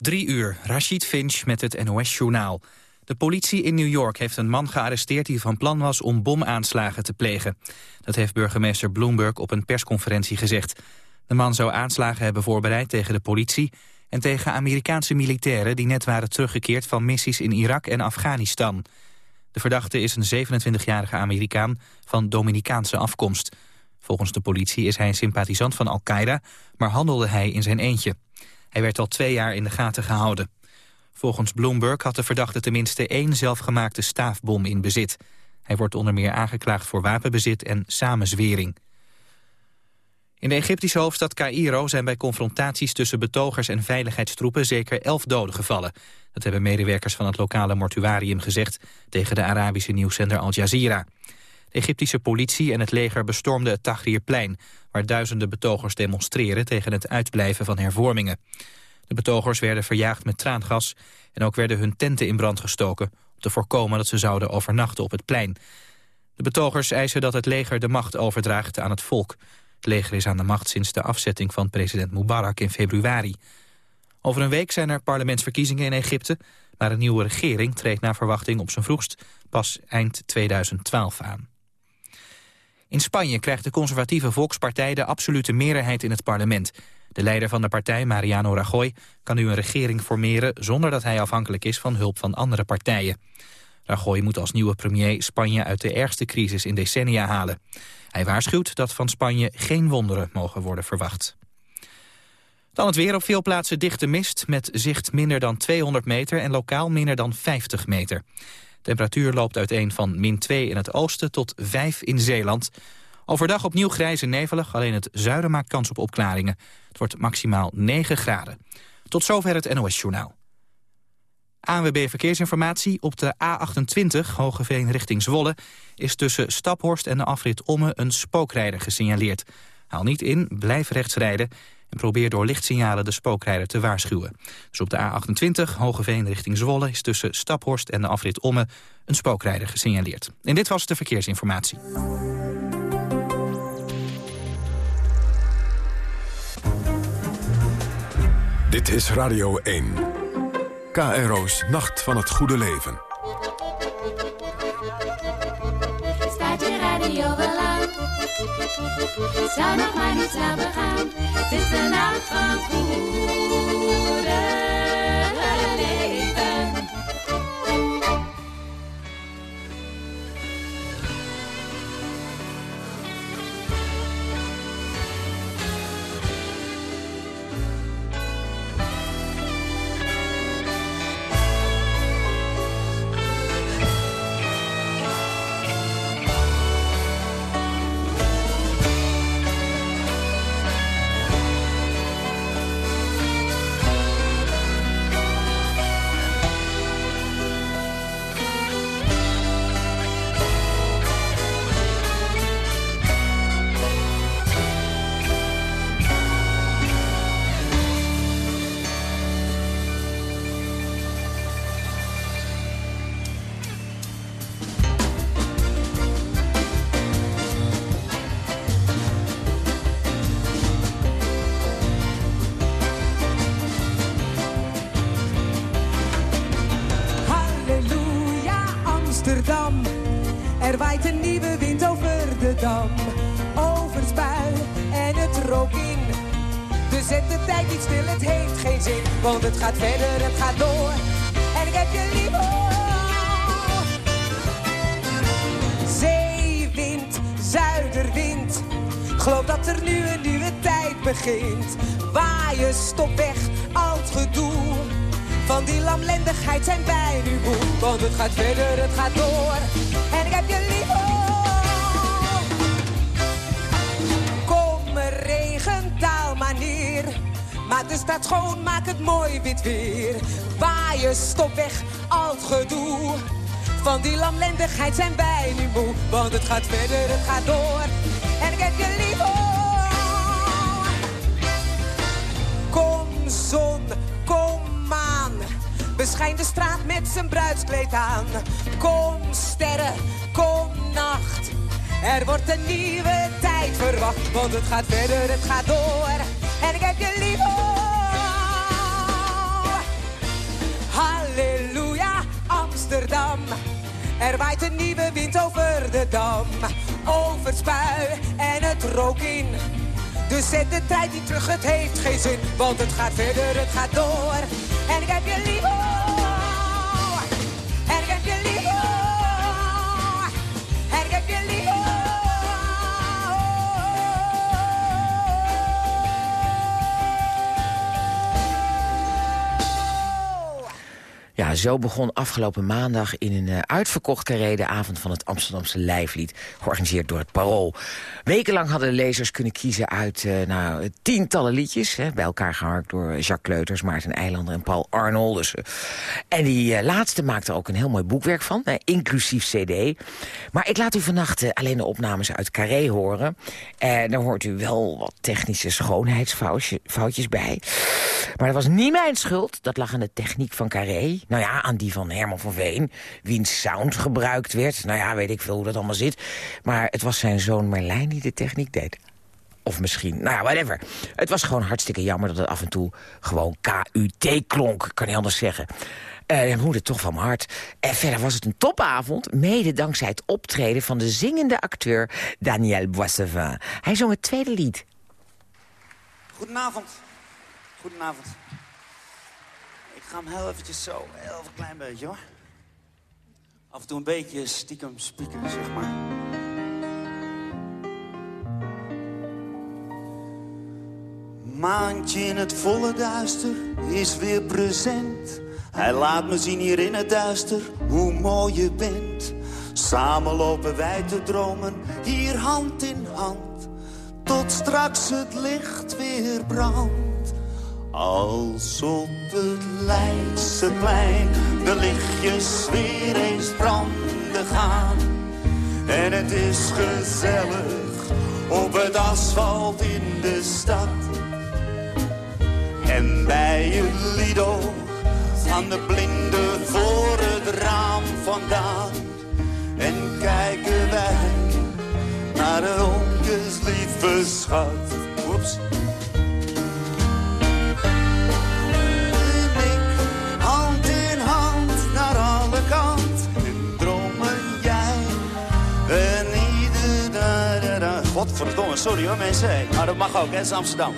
Drie uur, Rashid Finch met het NOS-journaal. De politie in New York heeft een man gearresteerd die van plan was om bomaanslagen te plegen. Dat heeft burgemeester Bloomberg op een persconferentie gezegd. De man zou aanslagen hebben voorbereid tegen de politie en tegen Amerikaanse militairen die net waren teruggekeerd van missies in Irak en Afghanistan. De verdachte is een 27-jarige Amerikaan van Dominicaanse afkomst. Volgens de politie is hij een sympathisant van Al-Qaeda, maar handelde hij in zijn eentje. Hij werd al twee jaar in de gaten gehouden. Volgens Bloomberg had de verdachte tenminste één zelfgemaakte staafbom in bezit. Hij wordt onder meer aangeklaagd voor wapenbezit en samenzwering. In de Egyptische hoofdstad Cairo zijn bij confrontaties tussen betogers en veiligheidstroepen zeker elf doden gevallen. Dat hebben medewerkers van het lokale mortuarium gezegd tegen de Arabische nieuwszender Al Jazeera. De Egyptische politie en het leger bestormden het Tahrirplein... waar duizenden betogers demonstreren tegen het uitblijven van hervormingen. De betogers werden verjaagd met traangas... en ook werden hun tenten in brand gestoken... om te voorkomen dat ze zouden overnachten op het plein. De betogers eisen dat het leger de macht overdraagt aan het volk. Het leger is aan de macht sinds de afzetting van president Mubarak in februari. Over een week zijn er parlementsverkiezingen in Egypte... maar een nieuwe regering treedt naar verwachting op zijn vroegst pas eind 2012 aan. In Spanje krijgt de conservatieve Volkspartij de absolute meerderheid in het parlement. De leider van de partij, Mariano Rajoy, kan nu een regering formeren... zonder dat hij afhankelijk is van hulp van andere partijen. Rajoy moet als nieuwe premier Spanje uit de ergste crisis in decennia halen. Hij waarschuwt dat van Spanje geen wonderen mogen worden verwacht. Dan het weer op veel plaatsen dichte mist met zicht minder dan 200 meter... en lokaal minder dan 50 meter. Temperatuur loopt uiteen van min 2 in het oosten tot 5 in Zeeland. Overdag opnieuw grijs en nevelig, alleen het zuiden maakt kans op opklaringen. Het wordt maximaal 9 graden. Tot zover het NOS-journaal. ANWB Verkeersinformatie op de A28, Hogeveen richting Zwolle... is tussen Staphorst en de afrit Omme een spookrijder gesignaleerd. Haal niet in, blijf rechts rijden en probeer door lichtsignalen de spookrijder te waarschuwen. Dus op de A28, Hogeveen richting Zwolle, is tussen Staphorst en de afrit Omme een spookrijder gesignaleerd. En dit was de verkeersinformatie. Dit is Radio 1. KRO's Nacht van het Goede Leven. Zou nog maar niet slapen gaan. Het is de nacht van goede leven. Er waait een nieuwe wind over de dam. Over spui en het rook in. Dus de tijd niet stil, het heeft geen zin. Want het gaat verder, het gaat door. En ik heb je lief. oh. Zeewind, zuiderwind. Geloof dat er nu een nieuwe tijd begint. Waaien, stop weg, het gedoe. Van die lamlendigheid zijn wij nu moe. Want het gaat verder, het gaat door. De stad schoon, maak het mooi wit weer. Waaien, stop weg, al het gedoe. Van die lamlendigheid zijn wij nu moe. Want het gaat verder, het gaat door. En ik heb je lief. oh. Kom zon, kom maan. Beschijn de straat met zijn bruidskleed aan. Kom sterren, Kom nacht, Er wordt een nieuwe tijd verwacht, want het gaat verder, het gaat door. En ik heb je lief. Halleluja, Amsterdam. Er waait een nieuwe wind over de dam. Over spui en het rook in. Dus zet de tijd niet terug, het heeft geen zin. Want het gaat verder, het gaat door. En ik heb je lief. Zo begon afgelopen maandag in een uh, uitverkocht carré... de avond van het Amsterdamse Lijflied, georganiseerd door het Parool. Wekenlang hadden de lezers kunnen kiezen uit uh, nou, tientallen liedjes... Hè, bij elkaar geharkt door Jacques Kleuters, Maarten Eilander en Paul Arnold. Dus, uh, en die laatste maakte ook een heel mooi boekwerk van, inclusief cd. Maar ik laat u vannacht alleen de opnames uit Carré horen. En daar hoort u wel wat technische schoonheidsfoutjes bij. Maar dat was niet mijn schuld, dat lag aan de techniek van Carré... Nou ja, aan die van Herman van Veen, wiens sound gebruikt werd. Nou ja, weet ik veel hoe dat allemaal zit. Maar het was zijn zoon Merlijn die de techniek deed. Of misschien, nou ja, whatever. Het was gewoon hartstikke jammer dat het af en toe gewoon KUT klonk. Kan niet anders zeggen. Uh, dan moet het toch van mijn hart. En verder was het een topavond, mede dankzij het optreden van de zingende acteur Daniel Boissevin. Hij zong het tweede lied. Goedenavond. Goedenavond. Ga hem heel eventjes zo, heel klein beetje hoor. Af en toe een beetje stiekem spieken, zeg maar. Maandje in het volle duister is weer present. Hij laat me zien hier in het duister hoe mooi je bent. Samen lopen wij te dromen, hier hand in hand. Tot straks het licht weer brandt. Als op het Leidseplein de lichtjes weer eens branden gaan. En het is gezellig op het asfalt in de stad. En bij een Lido gaan de blinden voor het raam vandaan. En kijken wij naar de hondjes lieve schat. Godverdomme, sorry hoor mensen. Maar dat mag ook, hè, is Amsterdam.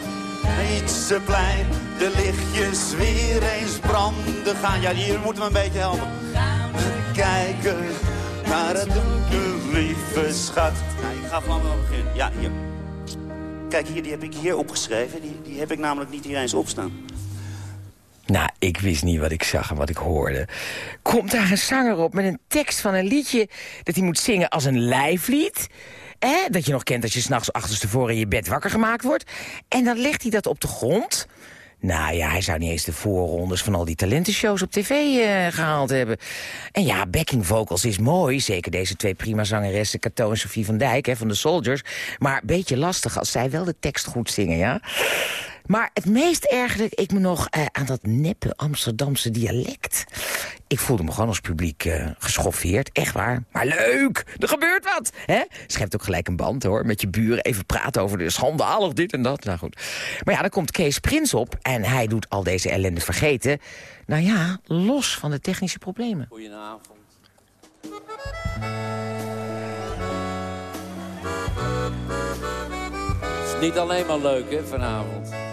plein, de lichtjes weer eens branden gaan. Ja, hier moeten we een beetje helpen. Kijken naar het donker, lieve schat. Ik ga van wel beginnen. Ja, hier. Kijk, hier, die heb ik hier opgeschreven. Die, die heb ik namelijk niet hier eens opstaan. Nou, ik wist niet wat ik zag en wat ik hoorde. Komt daar een zanger op met een tekst van een liedje... dat hij moet zingen als een lijflied... Eh, dat je nog kent als je s'nachts achterstevoren in je bed wakker gemaakt wordt. En dan legt hij dat op de grond. Nou ja, hij zou niet eens de voorrondes van al die talentenshows op tv uh, gehaald hebben. En ja, backing vocals is mooi. Zeker deze twee prima zangeressen, Cato en Sophie van Dijk hè, van de Soldiers. Maar een beetje lastig als zij wel de tekst goed zingen, ja. Maar het meest ergerde ik me nog uh, aan dat neppe Amsterdamse dialect. Ik voelde me gewoon als publiek uh, geschoffeerd, echt waar. Maar leuk, er gebeurt wat. Hè? Schept ook gelijk een band hoor, met je buren even praten over de schandalig dit en dat. Nou goed. Maar ja, dan komt Kees Prins op en hij doet al deze ellende vergeten. Nou ja, los van de technische problemen. Goedenavond. Het is niet alleen maar leuk hè, vanavond.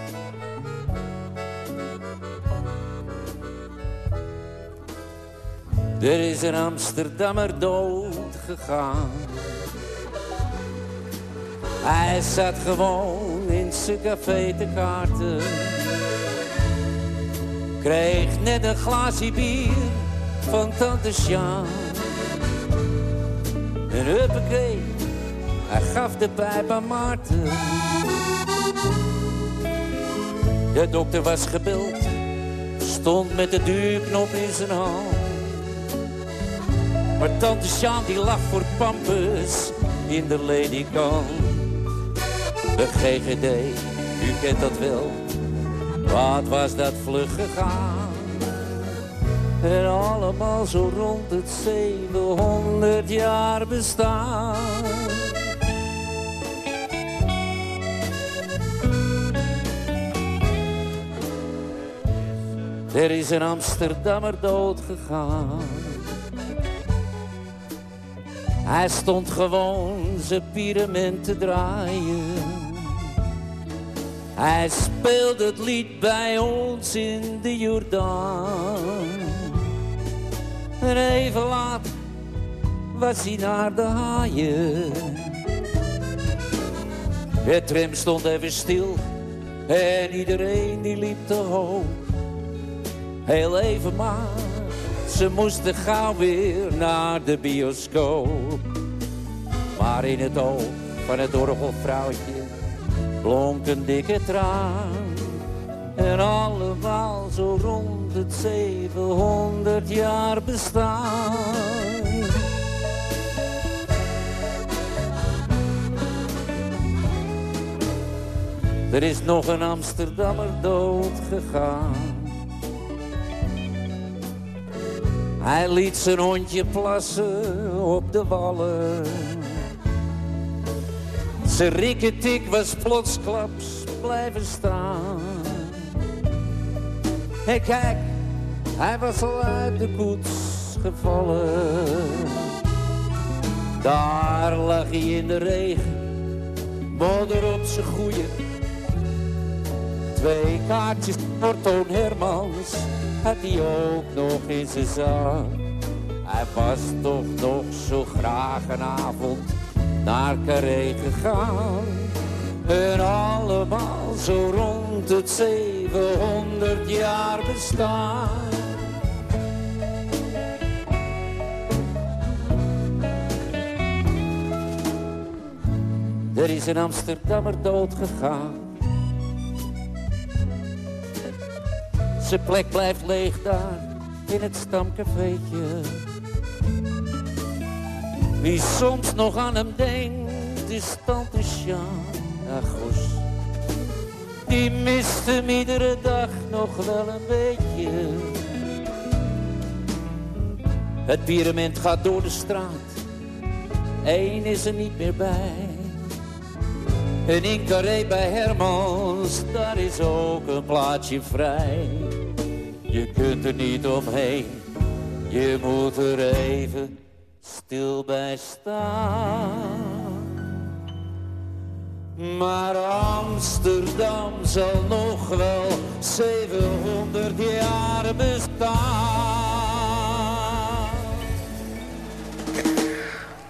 Er is een Amsterdammer dood gegaan. Hij zat gewoon in zijn café te kaarten. Kreeg net een glaasje bier van tante Sjaan. En huppakee, hij gaf de pijp aan Maarten. De dokter was gebeld, stond met de duurknop in zijn hand. Maar tante Sjaan die lag voor Pampus in de ledikant. De GGD, u kent dat wel. Wat was dat vlug gegaan? En allemaal zo rond het 700 jaar bestaan. Er is een Amsterdammer dood gegaan. Hij stond gewoon zijn pyramid te draaien. Hij speelde het lied bij ons in de Jordaan. En even later was hij naar de haaien. Het tram stond even stil en iedereen die liep te hoog. Heel even maar, ze moesten gauw weer naar de bioscoop. Maar in het oog van het orgelvrouwtje blonk een dikke traan. En allemaal zo rond het 700 jaar bestaan. Er is nog een Amsterdammer dood gegaan. Hij liet zijn hondje plassen op de wallen. Zijn rikketik was plotsklaps blijven staan. En kijk, hij was al uit de koets gevallen. Daar lag hij in de regen, modder op zijn goeie. Twee kaartjes voor Toon Hermans had hij ook nog in zijn zak. Hij was toch nog zo graag een avond naar Carré gegaan. En allemaal zo rond het 700 jaar bestaan. Er is een Amsterdammer dood gegaan. Zijn plek blijft leeg daar in het stamcafeetje. Wie soms nog aan hem denkt is tante Sjaan. Ach, die mist hem iedere dag nog wel een beetje. Het pyramid gaat door de straat, één is er niet meer bij. En in Carré bij Hermans, daar is ook een plaatsje vrij. Je kunt er niet omheen, je moet er even stil bij staan. Maar Amsterdam zal nog wel 700 jaar bestaan.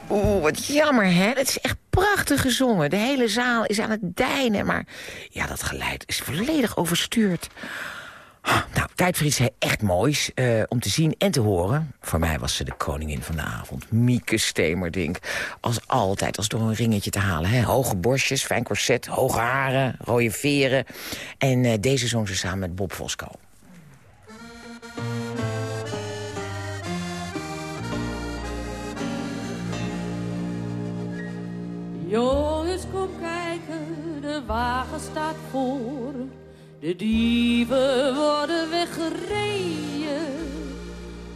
Oeh, wat jammer, hè? Het is echt prachtig gezongen. De hele zaal is aan het deinen, maar ja, dat geluid is volledig overstuurd. Nou, tijd voor iets echt moois uh, om te zien en te horen. Voor mij was ze de koningin van de avond. Mieke Stemerdink. Als altijd, als door een ringetje te halen. Hè? Hoge borstjes, fijn corset, hoge haren, rode veren. En uh, deze zong ze samen met Bob Fosco. Jongens, kom kijken, de wagen staat voor. De dieven worden weggereden.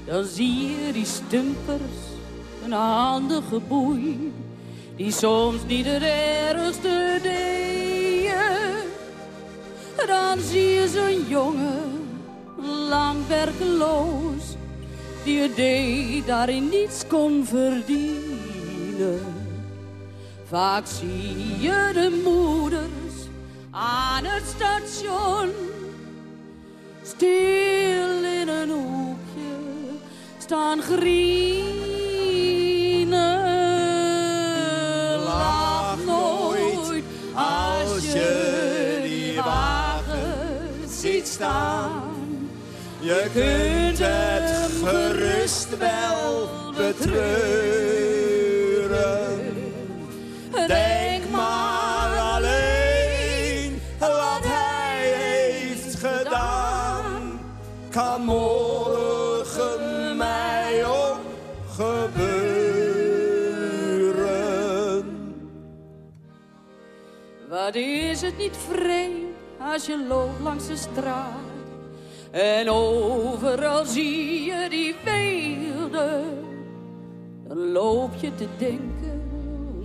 Dan zie je die stumpers, een handige boei. Die soms niet het ergste deden. Dan zie je zo'n jongen, lang werkeloos. Die het deed daarin niets kon verdienen. Vaak zie je de moeders aan het station. Stil in een hoekje staan grienen. Lach nooit als je die wagen ziet staan. Je kunt het gerust wel betreuren. Kan morgen mij ook gebeuren. Wat is het niet vreemd als je loopt langs de straat. En overal zie je die beelden. Dan loop je te denken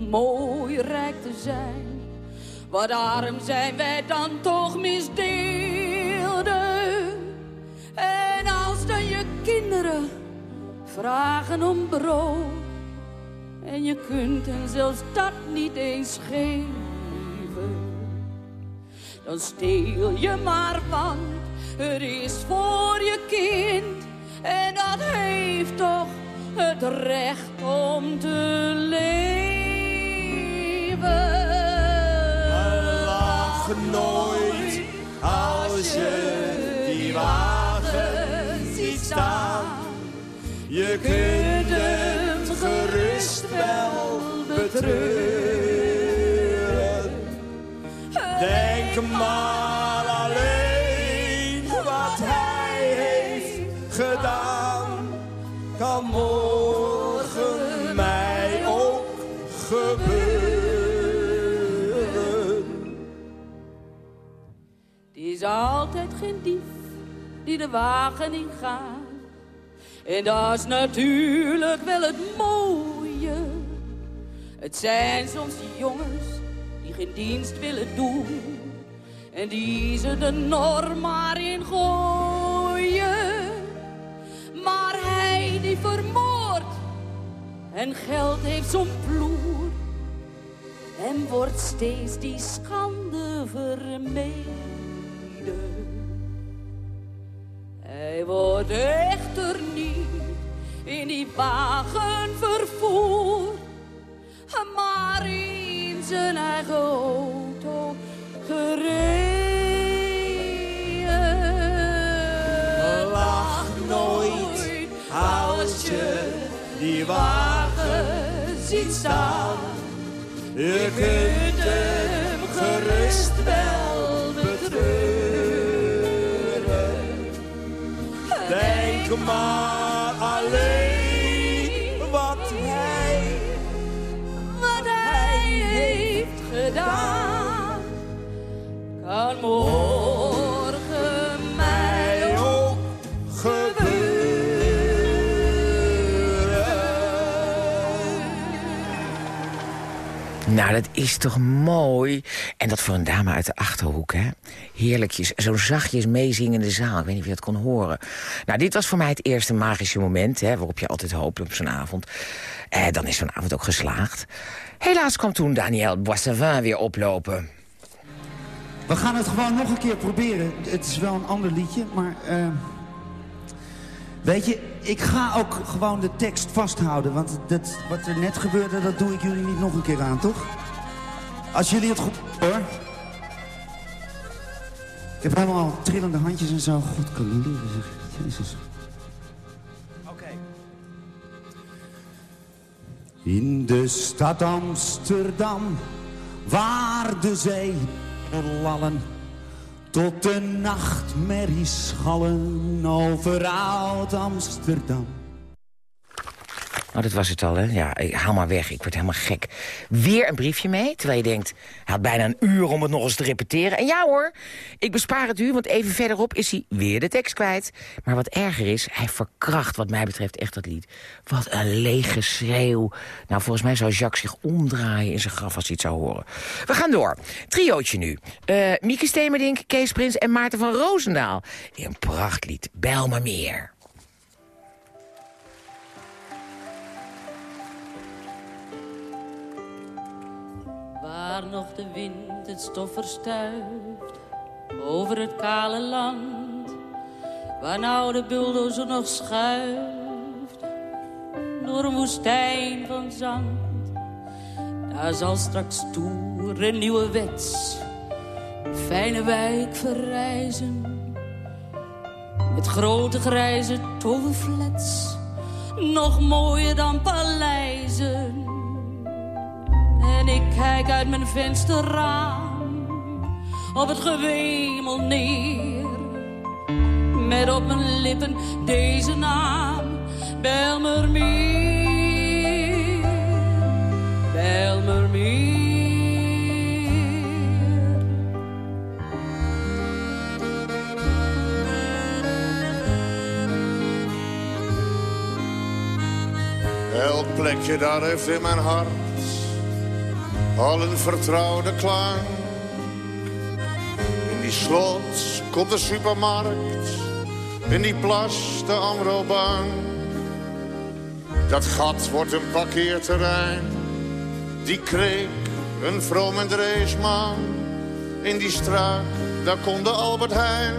mooi rijk te zijn. Wat arm zijn wij dan toch misdeelden. Vragen om brood. En je kunt hen zelfs dat niet eens geven. Dan steel je maar, want het is voor je kind. En dat heeft toch het recht om te leven. Je kunt hem gerust wel betreuren. Denk maar alleen wat hij heeft gedaan. Kan morgen mij ook gebeuren. Het is altijd geen dief die de wagen ingaat. En dat is natuurlijk wel het mooie. Het zijn soms jongens die geen dienst willen doen. En die ze de norm maar in gooien. Maar hij die vermoordt en geld heeft zo'n ploer. En wordt steeds die schande vermeden. Hij wordt echter niet in die wagen vervoerd, maar in zijn eigen auto gereden. Lach nooit als je die wagen ziet staan. Je kunt hem gerust wel maar alleen wat hij, wat hij heeft gedaan, kan morgen Nou, dat is toch mooi. En dat voor een dame uit de Achterhoek, hè? Heerlijkjes, zo zachtjes meezingende zaal. Ik weet niet of je dat kon horen. Nou, dit was voor mij het eerste magische moment, hè, waarop je altijd hoopt op zo'n avond. Eh, dan is zo'n avond ook geslaagd. Helaas kwam toen Daniel Boissavin weer oplopen. We gaan het gewoon nog een keer proberen. Het is wel een ander liedje, maar... eh, weet je, ik ga ook gewoon de tekst vasthouden. Want dat, wat er net gebeurde, dat doe ik jullie niet nog een keer aan, toch? Als jullie het goed hoor. Ik heb helemaal trillende handjes en zo. God kan leren, zeg. Jezus. Oké. In de stad Amsterdam, waar de zee lallen, tot de nachtmerries schallen over oud Amsterdam. Nou, dat was het al, hè? Ja, haal maar weg. Ik word helemaal gek. Weer een briefje mee, terwijl je denkt... hij had bijna een uur om het nog eens te repeteren. En ja hoor, ik bespaar het u, want even verderop is hij weer de tekst kwijt. Maar wat erger is, hij verkracht wat mij betreft echt dat lied. Wat een lege schreeuw. Nou, volgens mij zou Jacques zich omdraaien in zijn graf als hij het zou horen. We gaan door. Triootje nu. Eh Mieke Stemerdink, Kees Prins en Maarten van Roosendaal. Een prachtlied, Bel me meer. Waar nog de wind het stof verstuift over het kale land. Waar nou de bulldozer nog schuift door een woestijn van zand. Daar zal straks stoer een nieuwe wets fijne wijk verrijzen. Met grote grijze toverflats, nog mooier dan paleizen. En ik kijk uit mijn vensterraam op het gewemel neer. Met op mijn lippen deze naam, Belmermeer. Belmermeer. Elk plekje daar heeft in mijn hart al een vertrouwde klank. In die slot komt de supermarkt, in die plas de Amrobank. Dat gat wordt een parkeerterrein. Die kreeg een vrome dreesman. In die straat, daar komt de Albert Heijn.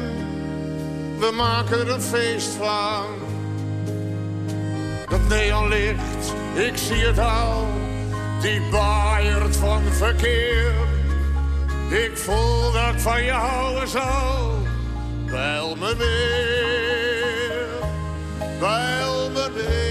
We maken een feest van. Dat neonlicht, ik zie het al. Die baaiert van verkeer. Ik voel dat ik van je houden zal. Bijl me weer, bijl me.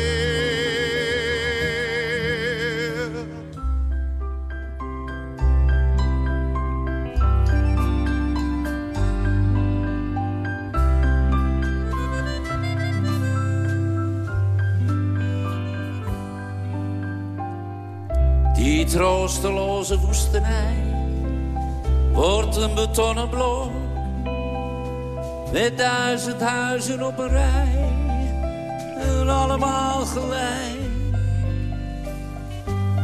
Troosteloze woestenij wordt een betonnen blok met duizend huizen op een rij en allemaal gelijk.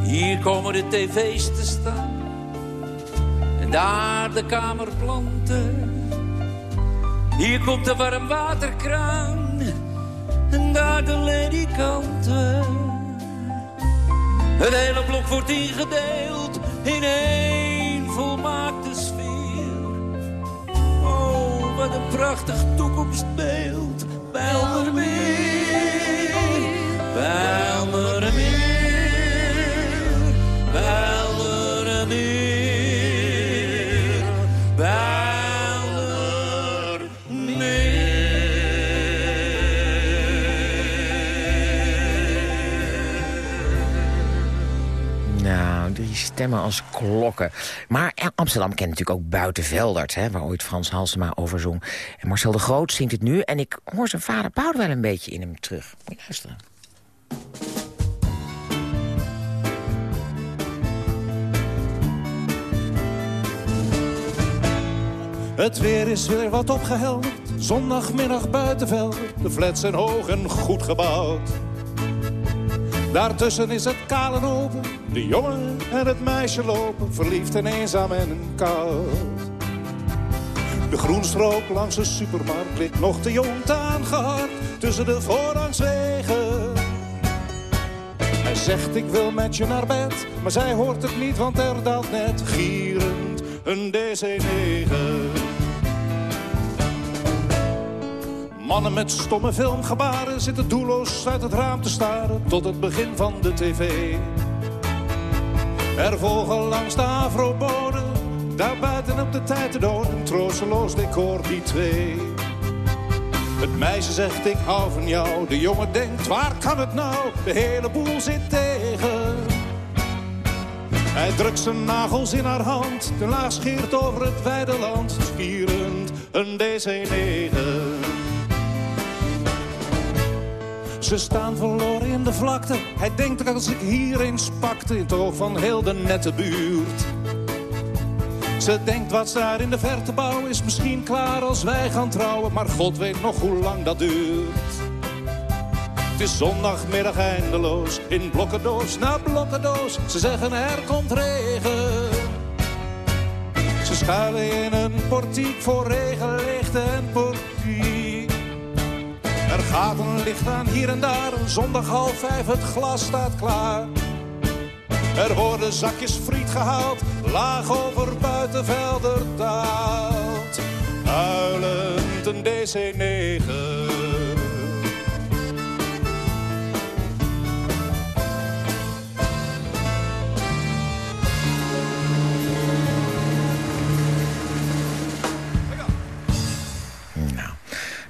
Hier komen de tv's te staan en daar de kamerplanten. Hier komt de warmwaterkraan en daar de ledikanten. Het hele blok wordt ingedeeld in één volmaakte sfeer. Oh, wat een prachtig toekomstbeeld. Bijlmermeer, Bijlmermeer, stemmen als klokken. Maar Amsterdam kent natuurlijk ook Buitenveldert... Hè, waar ooit Frans Halsema over zong. En Marcel de Groot zingt het nu... en ik hoor zijn vader Boudewijn een beetje in hem terug. Moet je luisteren. Het weer is weer wat opgehelderd. Zondagmiddag buitenveld. De flats zijn hoog en goed gebouwd. Daartussen is het kale open. De jongen en het meisje lopen. Verliefd en eenzaam en koud. De groenstrook langs de supermarkt ligt nog te jong aangehakt. Tussen de voorrangswegen. Hij zegt ik wil met je naar bed. Maar zij hoort het niet want er daalt net gierend een DC-9. Mannen met stomme filmgebaren zitten doelloos uit het raam te staren tot het begin van de tv. Er volgen langs de afroboden, daar buiten op de tijd te dood, een troosteloos decor die twee. Het meisje zegt ik hou van jou, de jongen denkt waar kan het nou, de hele boel zit tegen. Hij drukt zijn nagels in haar hand, de laag scheert over het wijde land, spierend een DC-9. Ze staan verloren in de vlakte. Hij denkt dat als ik hier eens pakte in het oog van heel de nette buurt. Ze denkt wat ze daar in de verte bouwen is misschien klaar als wij gaan trouwen. Maar God weet nog hoe lang dat duurt. Het is zondagmiddag eindeloos, in blokkendoos na blokkendoos. Ze zeggen er komt regen. Ze schuilen in een portiek voor regenlicht en portiek. Gaat een licht aan hier en daar, zondag half vijf, het glas staat klaar. Er worden zakjes friet gehaald, laag over buitenvelder daalt. Huilend een DC-9.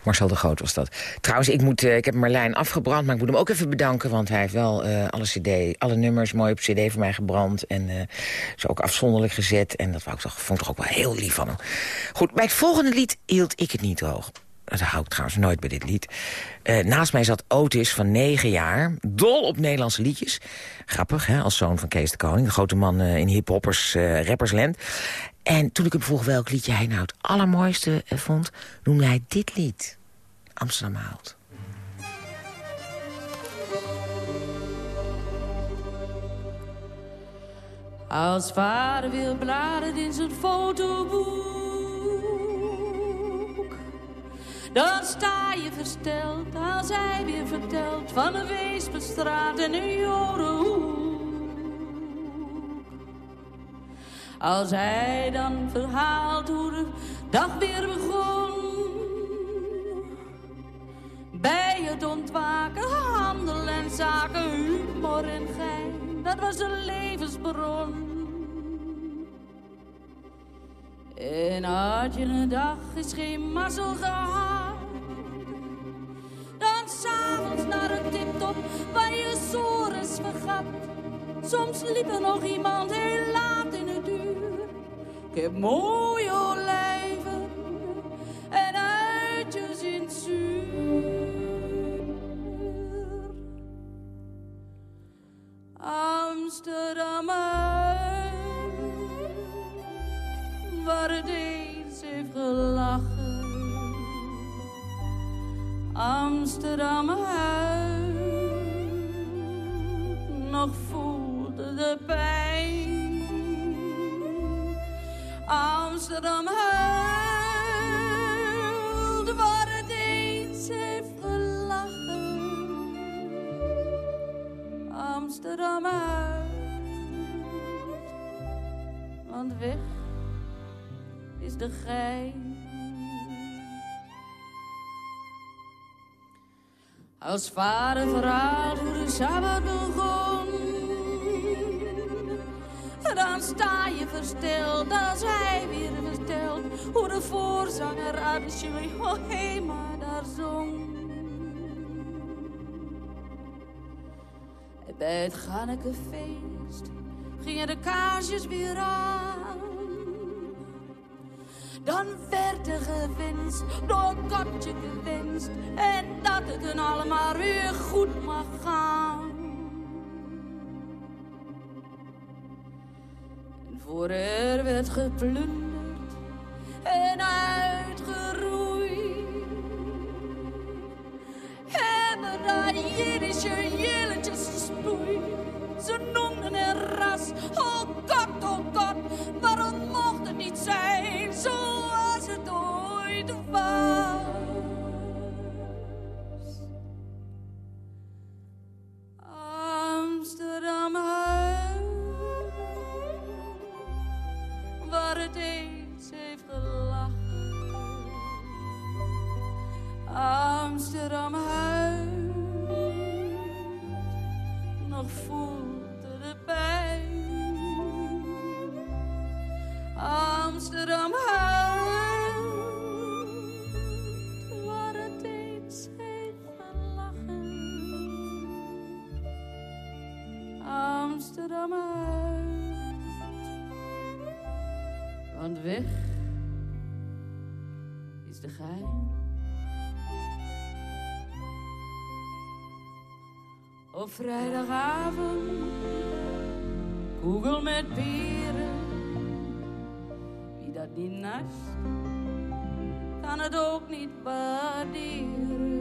Marcel de Groot was dat. Trouwens, ik, moet, eh, ik heb Marlijn afgebrand, maar ik moet hem ook even bedanken... want hij heeft wel eh, alle, CD, alle nummers mooi op cd voor mij gebrand... en eh, ze ook afzonderlijk gezet. En dat wou ik toch, vond ik toch ook wel heel lief van hem. Goed, bij het volgende lied hield ik het niet droog. Dat hou ik trouwens nooit bij dit lied. naast mij zat Otis van negen jaar, dol op Nederlandse liedjes. Grappig, hè, als zoon van Kees de Koning. De grote man in hiphoppers, rappersland. En toen ik hem vroeg welk liedje hij nou het allermooiste vond... noemde hij dit lied. Amsterdam haalt. Als vader wil bladeren in zijn fotoboek Dan sta je versteld als hij weer vertelt van de Weesperstraat en de Jodenhoek. Als hij dan verhaalt hoe de dag weer begon. Bij het ontwaken, handel en zaken, humor en gein, dat was de levensbron. En had je een dag is geen mazzel gehad, dan s'avonds naar een tiptop waar je sores vergat. Soms liep er nog iemand heel laat in het uur. Ik heb mooie olijven en uitjes in zuur. Amsterdam waar het eens heeft gelachen. Amsterdam nog voelde de pijn. Amsterdam huilde waar het eens heeft gelachen. Amsterdam huilde, want weg is de gein. Als vader verhaalt hoe de Sabbat begon, sta je versteld als hij weer vertelt hoe de voorzanger Adishui Hohema daar zong. En bij het Gannekefeest gingen de kaarsjes weer aan. Dan werd er gewenst, door Godje gewenst. En dat het dan allemaal weer goed mag gaan. Voor er werd geplunderd en uitgeroeid. Hebben daar Jiddische jilletjes gesproeid. Ze noemden er ras, want weg is de gein. Op vrijdagavond, koegel met peren. Wie dat niet nast, kan het ook niet waarderen.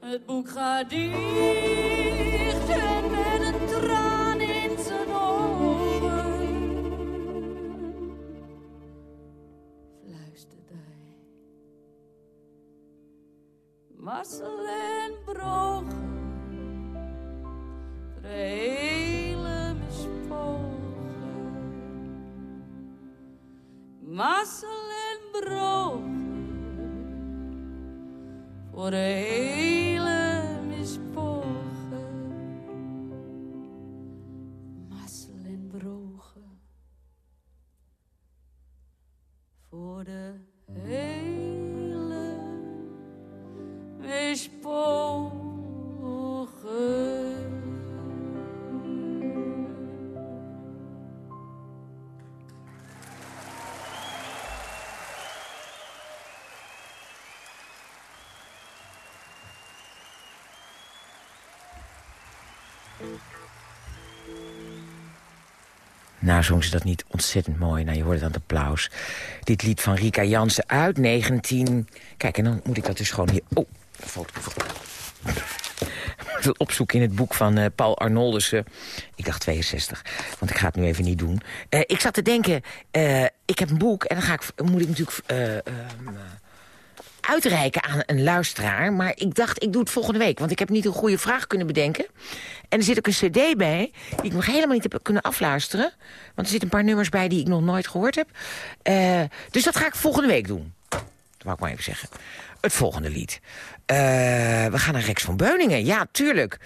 Het boek gaat dicht Nou zong ze dat niet ontzettend mooi. Nou, je hoorde dan het applaus. Dit lied van Rika Jansen uit 19... Kijk, en dan moet ik dat dus gewoon hier... Oh, een foto. Ik opzoeken in het boek van eh, Paul Arnoldussen. Ik dacht 62, want ik ga het nu even niet doen. Eh, ik zat te denken, eh, ik heb een boek en dan ga ik, moet ik natuurlijk eh, uitreiken aan een luisteraar. Maar ik dacht, ik doe het volgende week. Want ik heb niet een goede vraag kunnen bedenken. En er zit ook een cd bij, die ik nog helemaal niet heb kunnen afluisteren. Want er zitten een paar nummers bij die ik nog nooit gehoord heb. Eh, dus dat ga ik volgende week doen. Dat wou ik maar even zeggen. Het volgende lied. Eh, we gaan naar Rex van Beuningen. Ja, tuurlijk.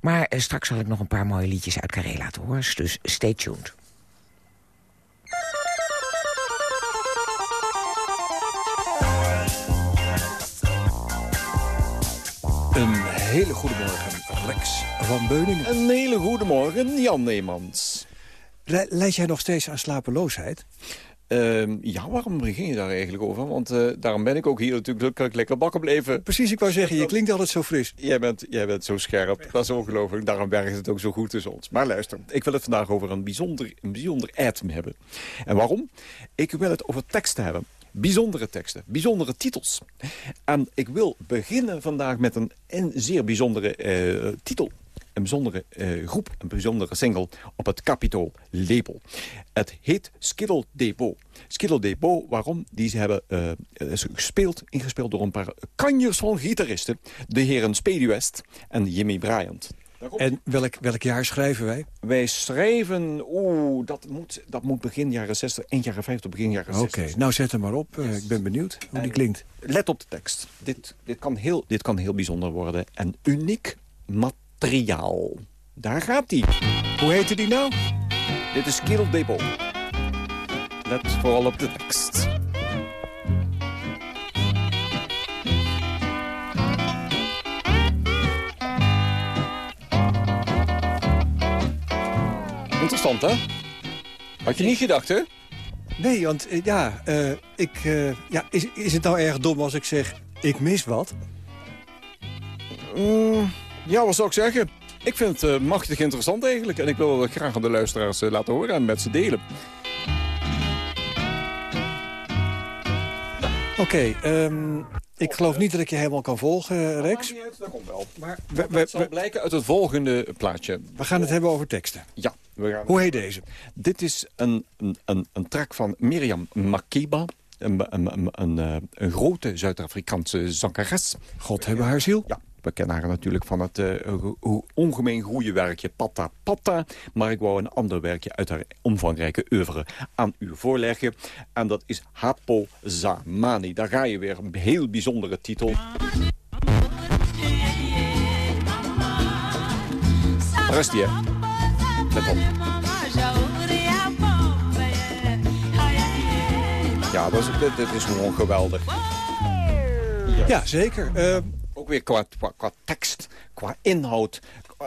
Maar eh, straks zal ik nog een paar mooie liedjes uit Carré laten horen. Dus stay tuned. Een hele goede morgen, Rex van Beuningen. Een hele goede morgen, Jan Neemans. Le leid jij nog steeds aan slapeloosheid? Ehm, ja, waarom begin je daar eigenlijk over? Want uh, daarom ben ik ook hier natuurlijk, kan ik lekker bakken blijven. Precies, ik wou zeggen, je klinkt altijd zo fris. Jij bent, jij bent zo scherp, dat is ongelooflijk. Daarom werkt het ook zo goed tussen ons. Maar luister, ik wil het vandaag over een bijzonder, een bijzonder item hebben. En waarom? Ik wil het over teksten hebben. Bijzondere teksten, bijzondere titels. En ik wil beginnen vandaag met een, zeer bijzondere uh, titel een bijzondere uh, groep, een bijzondere single op het Capitol label. Het heet Skiddle Depot. Skiddle Depot, waarom? Die hebben uh, gespeeld, ingespeeld door een paar kanjers van gitaristen. De heren Speedy West en Jimmy Bryant. En welk, welk jaar schrijven wij? Wij schrijven, oeh, dat moet, dat moet begin jaren 60, eind jaren 50, begin jaren 60. Oké, nou zet hem maar op. Yes. ik ben benieuwd hoe en die klinkt. Let op de tekst. Dit, dit, kan heel, dit kan heel bijzonder worden. En uniek materiaal. Daar gaat hij. Hoe heette die nou? Dit is Kill Depot. Let vooral op de tekst. Interessant, hè? Had je niet gedacht, hè? Nee, want uh, ja, uh, ik, uh, ja is, is het nou erg dom als ik zeg, ik mis wat? Mm, ja, wat zou ik zeggen? Ik vind het machtig interessant eigenlijk. En ik wil het graag aan de luisteraars laten horen en met ze delen. Oké, okay, um, ik geloof niet dat ik je helemaal kan volgen, Rex. Dat, dat komt wel. Maar we, we, zal blijken uit het volgende plaatje. We gaan het hebben over teksten. Ja. We gaan Hoe heet deze? Dit is een, een, een, een track van Miriam Makeba. Een, een, een, een, een grote Zuid-Afrikaanse zangeres. God hebben haar ziel. Ja. We kennen haar natuurlijk van het uh, ongemeen goede werkje Pata Pata. Maar ik wou een ander werkje uit haar omvangrijke oeuvre aan u voorleggen. En dat is Hapo Zamani. Daar ga je weer een heel bijzondere titel. Daar is die, hè? Op. Ja, dat is, gewoon geweldig. Ja zeker. Uh, ook weer qua, qua, qua, tekst, qua inhoud.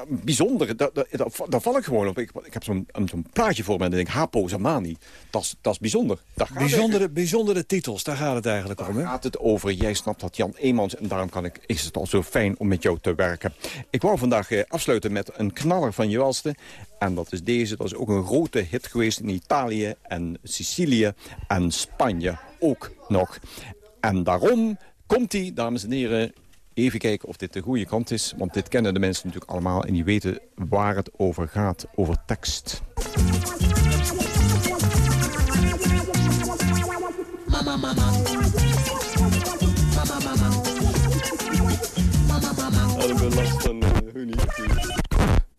Bijzonder, daar, daar, daar val ik gewoon op. Ik, ik heb zo'n zo'n plaatje voor me en dan denk ik, Hapo Zamani. Dat is bijzonder. Bijzondere, bijzondere titels, daar gaat het eigenlijk daar om. Hè? gaat het over. Jij snapt dat Jan Eemans en daarom kan ik, is het al zo fijn om met jou te werken. Ik wou vandaag eh, afsluiten met een knaller van je welste. En dat is deze. Dat is ook een grote hit geweest in Italië en Sicilië en Spanje ook nog. En daarom komt hij, dames en heren, Even kijken of dit de goede kant is, want dit kennen de mensen natuurlijk allemaal... en die weten waar het over gaat, over tekst.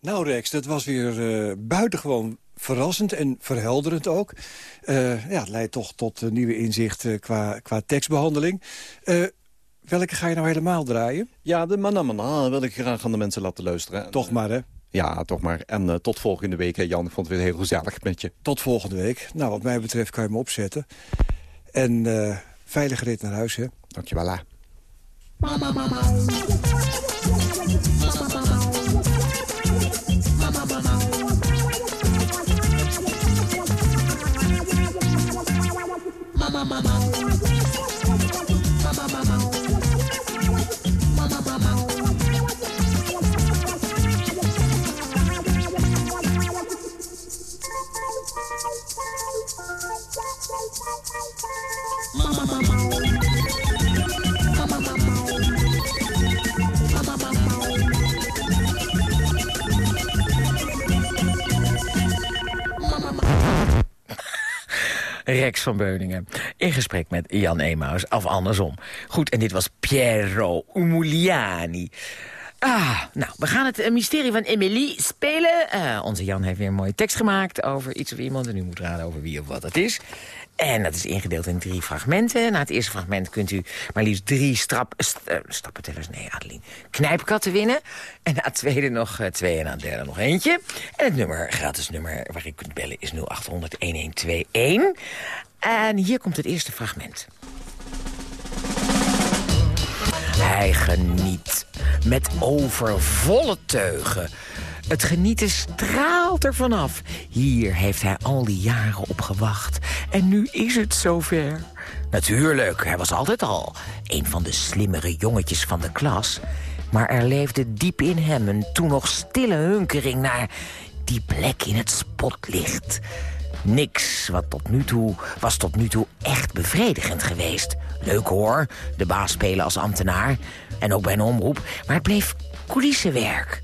Nou Rex, dat was weer uh, buitengewoon verrassend en verhelderend ook. Uh, ja, het leidt toch tot uh, nieuwe inzichten qua, qua tekstbehandeling. Uh, Welke ga je nou helemaal draaien? Ja, de Mana Mana wil ik graag aan de mensen laten luisteren. Toch maar, hè? Ja, toch maar. En uh, tot volgende week, hè, Jan. Ik vond het weer heel gezellig met je. Tot volgende week. Nou, wat mij betreft kan je me opzetten. En uh, veilige rit naar huis, hè? Dankjewel, hè. Mama, mama. Mama, mama. Mama, mama, mama. Rex van Beuningen. In gesprek met Jan Emaus, of andersom. Goed, en dit was Piero Umuliani. Ah, nou, we gaan het eh, mysterie van Emily spelen. Eh, onze Jan heeft weer een mooie tekst gemaakt over iets of iemand... en u moet raden over wie of wat het is. En dat is ingedeeld in drie fragmenten. Na het eerste fragment kunt u maar liefst drie strap, st stappentellers, nee Adeline, knijpkatten winnen. En na het tweede nog uh, twee en na het derde nog eentje. En het nummer, gratis nummer waar u kunt bellen is 0800-1121. En hier komt het eerste fragment. Hij geniet met overvolle teugen. Het genieten straalt er vanaf. Hier heeft hij al die jaren op gewacht. En nu is het zover. Natuurlijk, hij was altijd al een van de slimmere jongetjes van de klas. Maar er leefde diep in hem een toen nog stille hunkering naar die plek in het spotlicht. Niks wat tot nu toe, was tot nu toe echt bevredigend geweest. Leuk hoor, de baas spelen als ambtenaar. En ook bij een omroep. Maar het bleef coulissenwerk.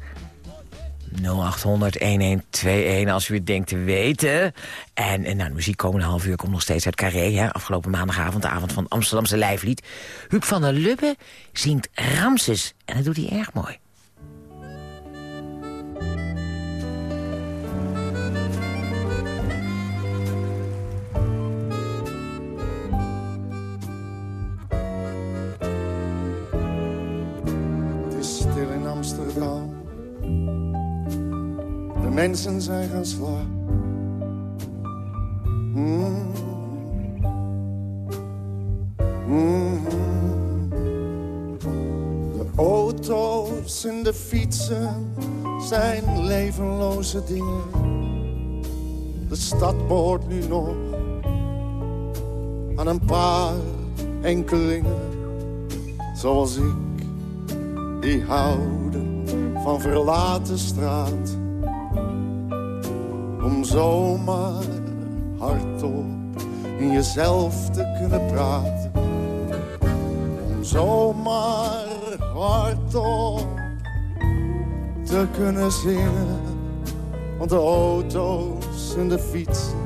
0800-1121 als u het denkt te weten. En, en nou, de muziek komende half uur komt nog steeds uit Carré. Hè? Afgelopen maandagavond, de avond van Amsterdamse Lijflied. Huub van der Lubbe zingt Ramses. En dat doet hij erg mooi. Mensen zijn gaan slapen. Mm. Mm. De auto's en de fietsen zijn levenloze dingen. De stad behoort nu nog aan een paar enkelingen. Zoals ik, die houden van verlaten straat zomaar hardop in jezelf te kunnen praten. Om zomaar hardop te kunnen zingen. Want de auto's en de fietsen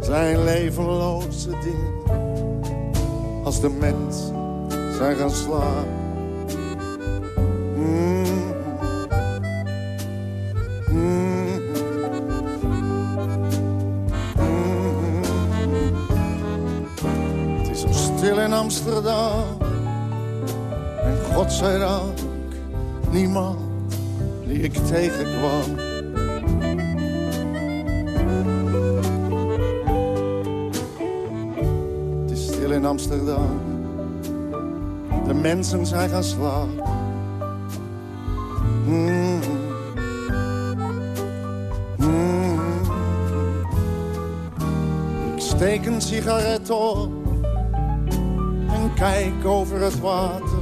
zijn levenloze dingen. Als de mensen zijn gaan slapen. Amsterdam. En godzijdank niemand die ik tegenkwam. Het is stil in Amsterdam. De mensen zijn gaan slapen. Mm. Mm. Ik steek een sigaret op kijk over het water.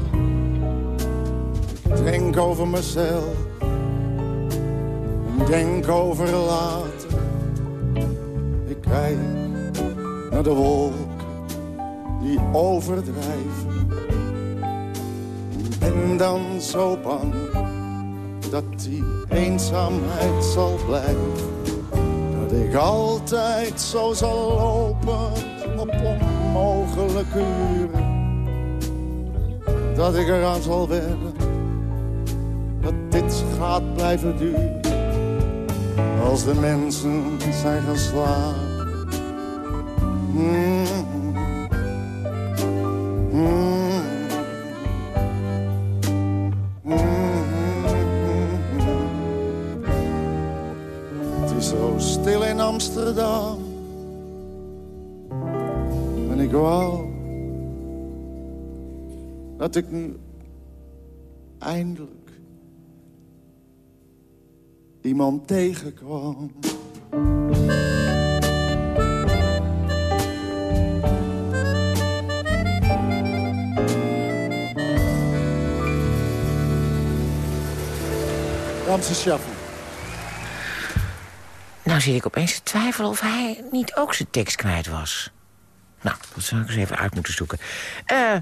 Drink over mezelf en denk over later. Ik kijk naar de wolken die overdrijven. Ben dan zo bang dat die eenzaamheid zal blijven. Dat ik altijd zo zal lopen op onmogelijke uren. Dat ik eraan zal wennen, dat dit gaat blijven duren. Als de mensen zijn gaan. Dat ik eindelijk iemand tegenkwam. Shaffi. Nou zit ik opeens te twijfelen of hij niet ook zijn tekst kwijt was. Nou, dat zou ik eens even uit moeten zoeken. Eh,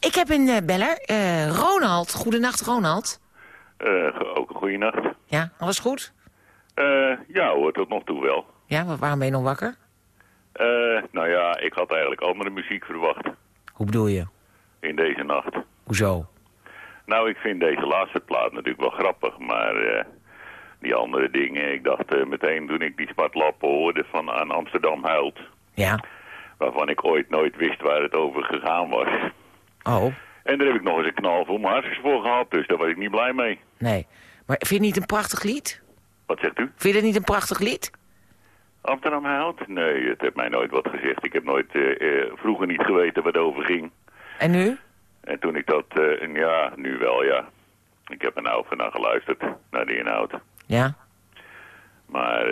ik heb een eh, beller. Eh, Ronald. Goedenacht, Ronald. Eh, ook een goede nacht. Ja, alles goed? Ja hoor, tot nog toe wel. Ja, wa- waarom ben je nog wakker? Nou ja, ik had eigenlijk andere muziek verwacht Hoe bedoel je? in deze nacht. Hoezo? Nou, ik vind deze laatste plaat natuurlijk wel grappig, maar die andere dingen... Ik dacht meteen toen ik die smartlappen hoorde van aan Amsterdam huilt... Ja. waarvan ik ooit nooit wist waar het over gegaan was. Oh, En daar heb ik nog eens een knal voor mijn hartjes voor gehad, dus daar was ik niet blij mee. nee. Maar vind je het niet een prachtig lied? Wat zegt u? Vind je het niet een prachtig lied? Amsterdam huilt? Nee, het heeft mij nooit wat gezegd. Ik heb nooit eh, eh, vroeger niet geweten wat het over ging. En nu? En toen ik dat, eh, ja, nu wel, ja. Ik heb er nou van naar geluisterd, naar de inhoud. Ja? Maar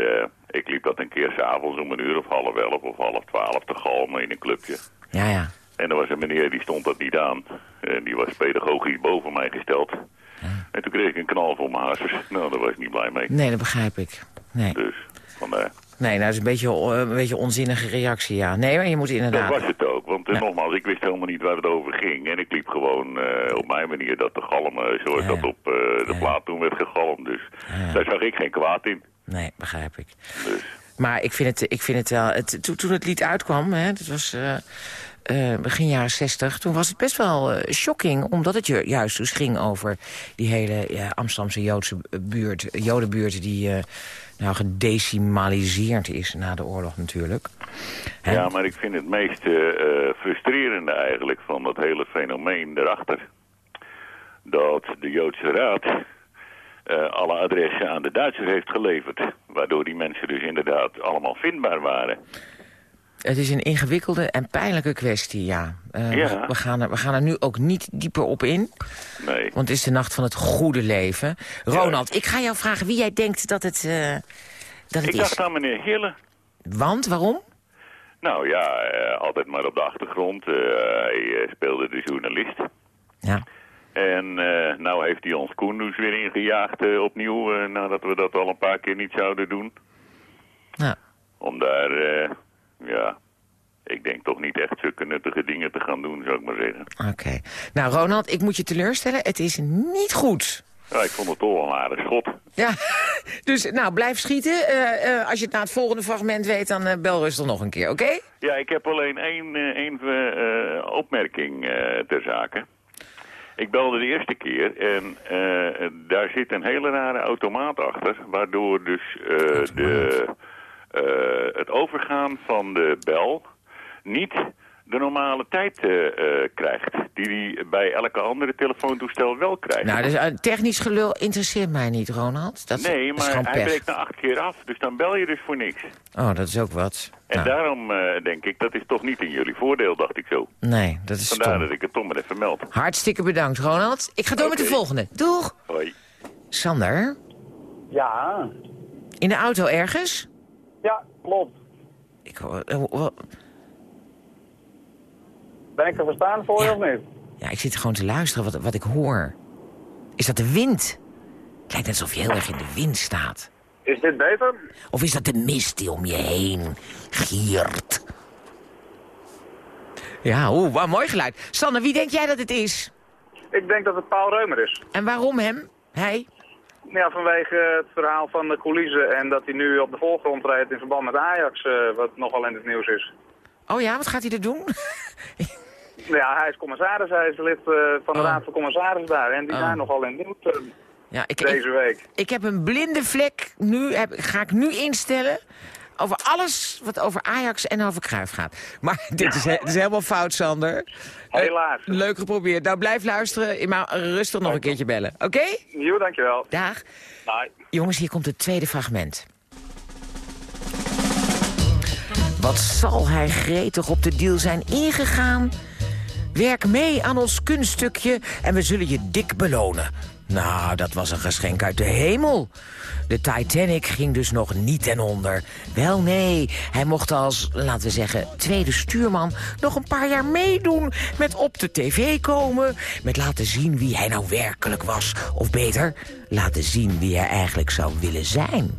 ik liep dat een keer s'avonds om een uur of half elf of half twaalf te galmen in een clubje. Ja, ja. En er was een meneer die stond dat niet aan. En die was pedagogisch boven mij gesteld. En toen kreeg ik een knal voor mijn. Nou, daar was ik niet blij mee. Nee, dat begrijp ik. Nee. Dus, vandaar. Nee, nou, dat is een beetje, eh, een beetje onzinnige reactie, ja. Nee, maar je moet inderdaad... Dat was het ook, want eh, nogmaals, ik wist helemaal niet waar het over ging. En ik liep gewoon eh, op mijn manier dat te galmen, zoals dat op de plaat toen werd gegalmd. Dus daar zag ik geen kwaad in. Nee, begrijp ik. Dus. Maar ik vind het, ik vind het wel... Het, toen, toen het lied uitkwam, hè, dat was eh, begin jaren zestig... toen was het best wel eh, shocking, omdat het ju- juist dus ging over... die hele Amsterdamse Joodse buurt, Jodenbuurt... die eh, nou gedecimaliseerd is na de oorlog natuurlijk. Ja, maar ik vind het meest frustrerende eigenlijk van dat hele fenomeen erachter... dat de Joodse Raad alle adressen aan de Duitsers heeft geleverd. Waardoor die mensen dus inderdaad allemaal vindbaar waren. Het is een ingewikkelde en pijnlijke kwestie, ja. Eh, Ja. We, gaan er, we gaan er nu ook niet dieper op in. Nee. Want het is de nacht van het goede leven. Ronald, ik ga jou vragen wie jij denkt dat het, eh, dat het Ik is. dacht aan meneer Hille. Want, waarom? Nou ja, eh, altijd maar op de achtergrond. Eh, hij speelde de journalist. Ja. En nou heeft hij ons Koendoes weer ingejaagd opnieuw, nadat we dat al een paar keer niet zouden doen. Ja. Om daar, ja, ik denk toch niet echt zulke nuttige dingen te gaan doen, zou ik maar zeggen. Oké. Nou, Ronald, ik moet je teleurstellen. Het is niet goed. Ja, ik vond het toch wel een aardig schot. Ja, dus nou, blijf schieten. Eh, eh, als je het na het volgende fragment weet, dan eh, bel rustig nog een keer, oké? Ja, ik heb alleen één, één opmerking ter zake. Ik belde de eerste keer en daar zit een hele rare automaat achter... waardoor dus de, het overgaan van de bel niet de normale tijd eh, eh, krijgt... die hij bij elke andere telefoontoestel wel krijgt. Nou, dus, eh, technisch gelul interesseert mij niet, Ronald. Dat, nee, maar gewoon hij pech. breekt na acht keer af, dus dan bel je dus voor niks. Oh, dat is ook wat. En Nou, daarom eh, denk ik, dat is toch niet in jullie voordeel, dacht ik zo. nee, dat is Vandaar stom. dat ik het toch maar even meld. Hartstikke bedankt, Ronald. Ik ga door met de volgende. Doeg! Hoi. Sander, Ja, in de auto ergens? Klopt. Ik hoor... wa- Ben ik er verstaan voor je of niet? Ja, ik zit gewoon te luisteren wat, wat ik hoor. Is dat de wind? Het lijkt net alsof je heel erg in de wind staat. Is dit beter? Of is dat de mist die om je heen giert? Ja, oeh, wat mooi geluid. Sander, wie denk jij dat het is? Ik denk dat het Paul Reumer is. En waarom hem? Hij? Ja, vanwege het verhaal van de coulissen en dat hij nu op de voorgrond rijdt in verband met Ajax, eh, wat nogal in het nieuws is. Oh ja, wat gaat hij er doen? Ja, hij is commissaris, hij is lid eh, van de Raad van Commissarissen daar en die Oh. zijn nogal in het nieuws eh, Ja, ik, deze ik, week. ik heb een blinde vlek, nu heb, ga ik nu instellen... over alles wat over Ajax en over Cruijff gaat. Maar dit is, he- dit is helemaal fout, Sander. Eh, Helaas. leuk geprobeerd. Nou, blijf luisteren, maar rustig nog een keertje bellen. Oké? Jo, dankjewel. Dag. Bye. Jongens, hier komt het tweede fragment. Wat zal hij gretig op de deal zijn ingegaan? Werk mee aan ons kunststukje en we zullen je dik belonen. Nou, dat was een geschenk uit de hemel. De Titanic ging dus nog niet ten onder. Wel nee, hij mocht als, laten we zeggen, tweede stuurman... nog een paar jaar meedoen met op de tv komen... met laten zien wie hij nou werkelijk was. Of beter, laten zien wie hij eigenlijk zou willen zijn.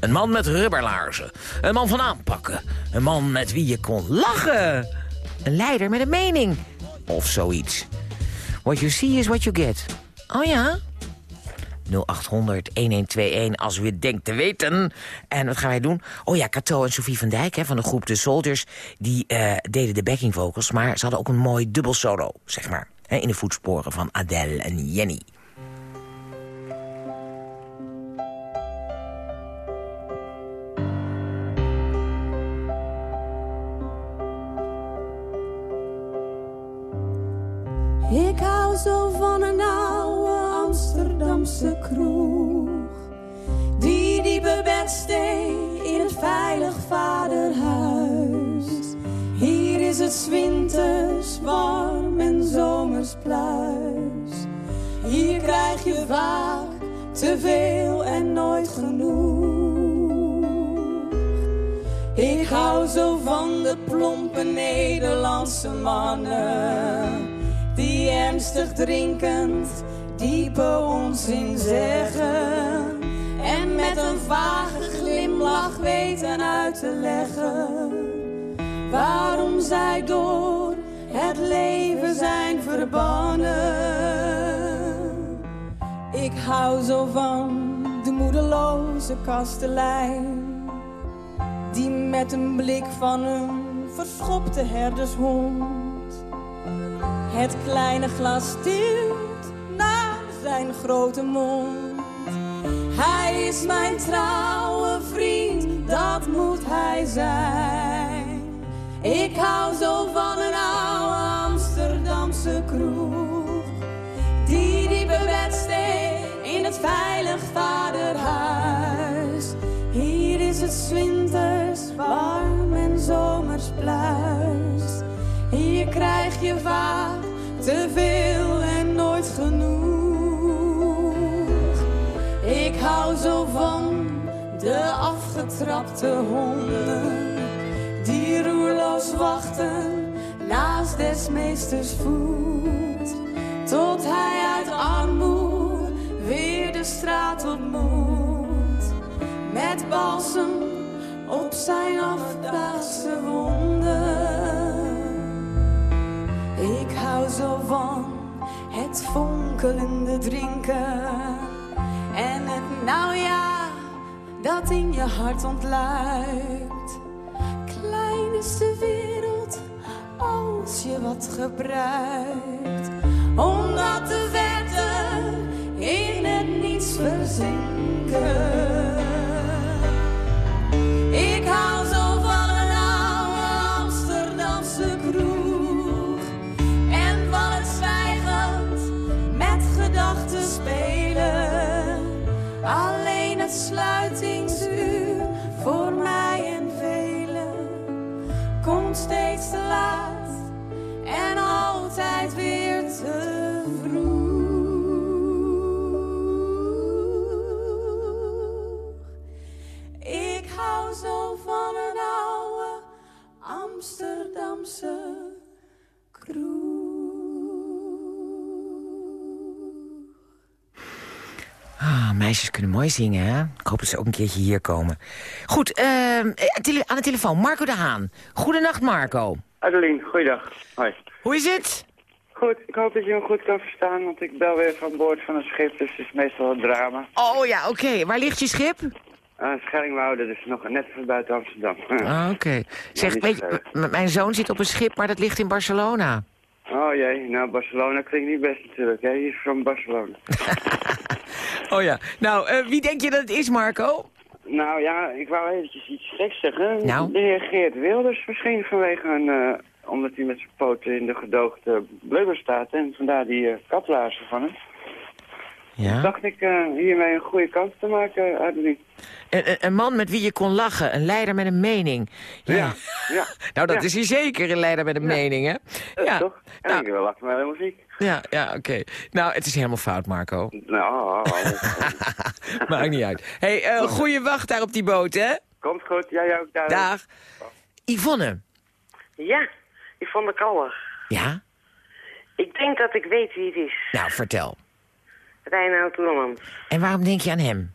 Een man met rubberlaarzen. Een man van aanpakken. Een man met wie je kon lachen. Een leider met een mening. Of zoiets. What you see is what you get. Oh ja? 0800-1121 als u het denkt te weten. En wat gaan wij doen? Oh ja, Cato en Sophie van Dijk hè, van de groep The Soldiers... die eh, deden de backing vocals, maar ze hadden ook een mooi dubbel solo, zeg maar. Hè, in de voetsporen van Adele en Jenny. Veel en nooit genoeg. Ik hou zo van de plompe Nederlandse mannen die ernstig drinkend diepe onzin zeggen. En met een vage glimlach weten uit te leggen. Waarom zij door het leven zijn verbannen. Hou zo van de moedeloze kastelein. Die met een blik van een verschopte herdershond het kleine glas stilt naar zijn grote mond. Hij is mijn trouwe vriend, dat moet hij zijn. Ik hou zo van een oude Amsterdamse kroeg. Veilig vaderhuis. Hier is het winters warm en zomers pluis. Hier krijg je vaak te veel en nooit genoeg. Ik hou zo van de afgetrapte honden die roerloos wachten naast des meesters voet. Tot hij uit armoede straat ontmoet. Met balsem op zijn afdaagse wonden. Ik hou zo van het fonkelende drinken. En het nou ja, dat in je hart ontluikt. Klein is de wereld als je wat gebruikt. Omdat de verzinken. Amsterdamse Ah, meisjes kunnen mooi zingen, hè? Ik hoop dat ze ook een keertje hier komen. Goed, tele- aan de telefoon, Marco de Haan. Goedenacht, Marco. Adeline, goeiedag. Hoi. Hoe is het? Goed, ik hoop dat je me goed kan verstaan, want ik bel weer van boord van een schip, dus het is meestal een drama. Oh ja, oké. Waar ligt je schip? Uh, Schellingwoude, dus nog net van buiten Amsterdam. Ah, oké. Zeg, weet je, mijn zoon zit op een schip, maar dat ligt in Barcelona. Oh jee, nou Barcelona klinkt niet best natuurlijk, hè? Hier is van Barcelona. Oh ja. Nou, eh, wie denk je dat het is, Marco? nou ja, ik wou eventjes iets geks zeggen. Nou? De heer Geert Wilders misschien vanwege een... eh, omdat hij met zijn poten in de gedoogde blubber staat en vandaar die uh, katlaarzen van hem. Ja? Dacht ik eh, hiermee een goede kans te maken, Adeline. Een, een- een man met wie je kon lachen, een leider met een mening. Ja. Ja. nou, dat Ja. is hij zeker, een leider met een mening, hè? Dat Ja. toch? En ik wil lachen met de muziek. Ja, ja, oké. Nou, het is helemaal fout, Marco. Nou, Maakt niet uit. hey, eh goeie wacht daar op die boot, hè? komt goed. Jij ook daar. Dag. Yvonne. Ja, Yvonne Kaller. Ja? Ik denk dat ik weet wie het is. Nou, vertel. Reinoud Lommens. En waarom denk je aan hem?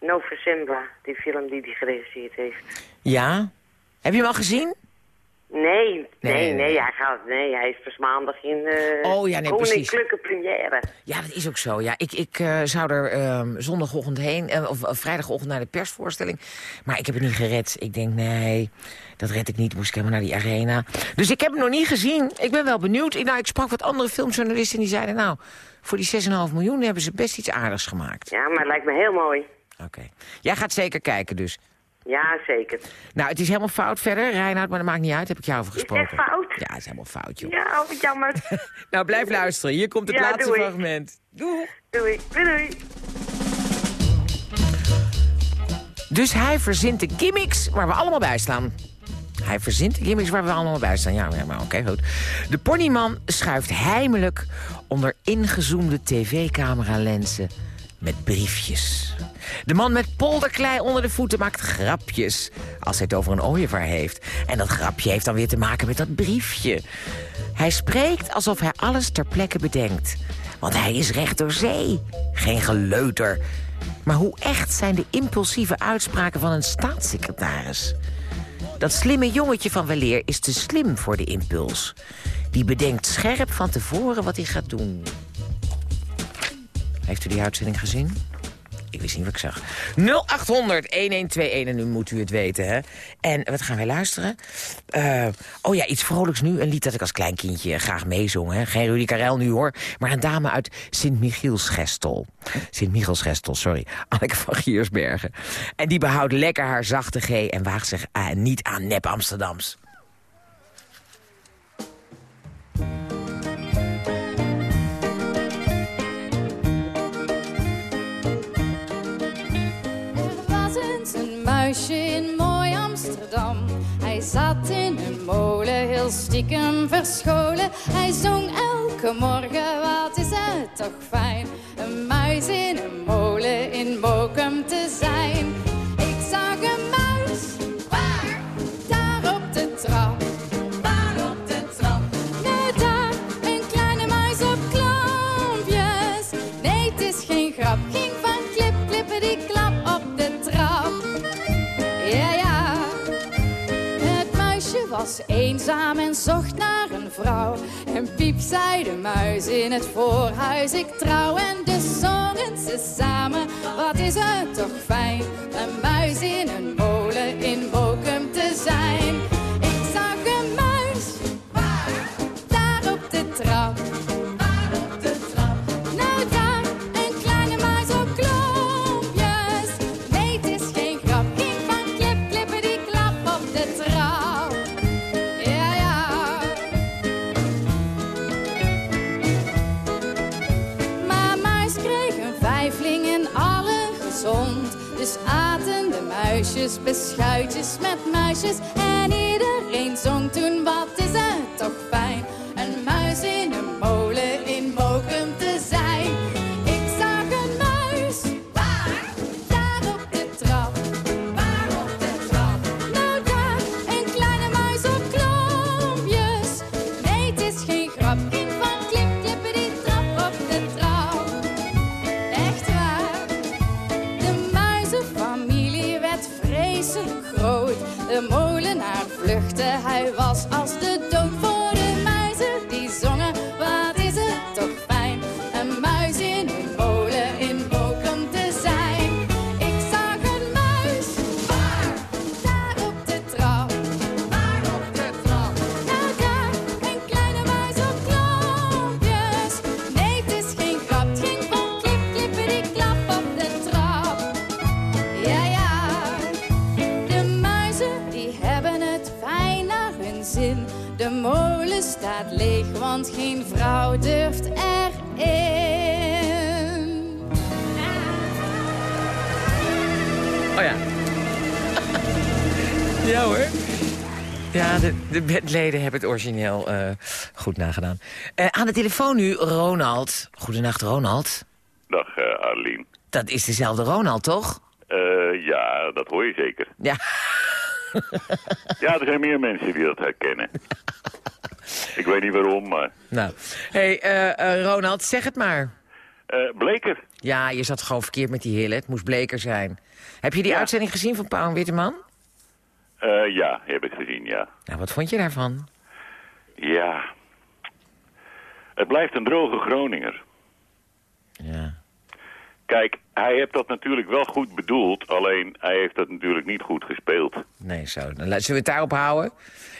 Nova Sembla, die film die hij geregisseerd heeft. Ja? Heb je hem al gezien? Nee, nee, Nee, hij gaat, nee, hij is pas maandag in eh Oh, ja, nee, precies. koninklijke première. Ja, dat is ook zo. Ja, ik, ik eh, zou er ehm, zondagochtend heen, eh, of, of vrijdagochtend naar de persvoorstelling. Maar ik heb het niet gered. Ik denk, nee, dat red ik niet. Moest ik helemaal naar die arena. Dus ik heb hem nog niet gezien. Ik ben wel benieuwd. Ik, nou, ik sprak wat andere filmjournalisten en die zeiden... nou, voor die 6,5 miljoen hebben ze best iets aardigs gemaakt. Ja, maar het lijkt me heel mooi. Oké. Jij gaat zeker kijken dus. Ja, zeker. Nou, het is helemaal fout verder, Reinhard, maar dat maakt niet uit. Heb ik jou over Is het gesproken. echt fout? Ja, het is helemaal fout, joh. Ja, oh, wat jammer. Nou, blijf luisteren. Hier komt het Ja, laatste doei. fragment. Doei. Doei, doei, doei. Dus hij verzint de gimmicks waar we allemaal bij staan. Hij verzint de gimmicks waar we allemaal bij staan. Ja, ja, maar oké, goed. De ponyman schuift heimelijk onder ingezoomde tv-camera-lenzen met briefjes. De man met polderklei onder de voeten maakt grapjes als hij het over een ooievaar heeft. En dat grapje heeft dan weer te maken met dat briefje. Hij spreekt alsof hij alles ter plekke bedenkt. Want hij is recht door zee. Geen geleuter. Maar hoe echt zijn de impulsieve uitspraken van een staatssecretaris? Dat slimme jongetje van weleer is te slim voor de impuls. Die bedenkt scherp van tevoren wat hij gaat doen. Heeft u die uitzending gezien? Ik wist niet wat ik zag. 0800-1121 en nu moet u het weten, hè. En wat gaan wij luisteren? Eh, oh ja, iets vrolijks nu. Een lied dat ik als klein kindje graag meezong. Hè. Geen Rudy Karel nu, hoor. Maar een dame uit Sint-Michielsgestel. Sint-Michielsgestel, sorry. Anneke van Giersbergen. En die behoudt lekker haar zachte G... en waagt zich eh, niet aan nep Amsterdams. In mooi Amsterdam. Hij zat in een molen, heel stiekem verscholen. Hij zong elke morgen, wat is het toch fijn. Een muis in een molen in Mokum te zijn. Eenzaam en zocht naar een vrouw. En piep zei de muis in het voorhuis, ik trouw. En dus zongen ze samen, wat is het toch fijn. Een muis in een molen in Mokum te zijn. Beschuitjes met muisjes. En iedereen de, de bandleden hebben het origineel eh, goed nagedaan. Eh, aan de telefoon nu Ronald. Goedenacht, Ronald. Dag Arlien. Dat is dezelfde Ronald, toch? Ja, dat hoor je zeker. Ja. Ja, er zijn meer mensen die dat herkennen. Ik weet niet waarom, maar... Nou, hey, Ronald, zeg het maar. Bleker. Ja, je zat gewoon verkeerd met die hille. Het moest bleker zijn. Heb je die uitzending gezien van Pauw en Witteman? Eh, ja, heb ik gezien, ja. Nou, wat vond je daarvan? Ja. Het blijft een droge Groninger. Ja. Kijk, hij heeft dat natuurlijk wel goed bedoeld, alleen hij heeft dat natuurlijk niet goed gespeeld. Nee, zo. Dan zullen we het daarop houden?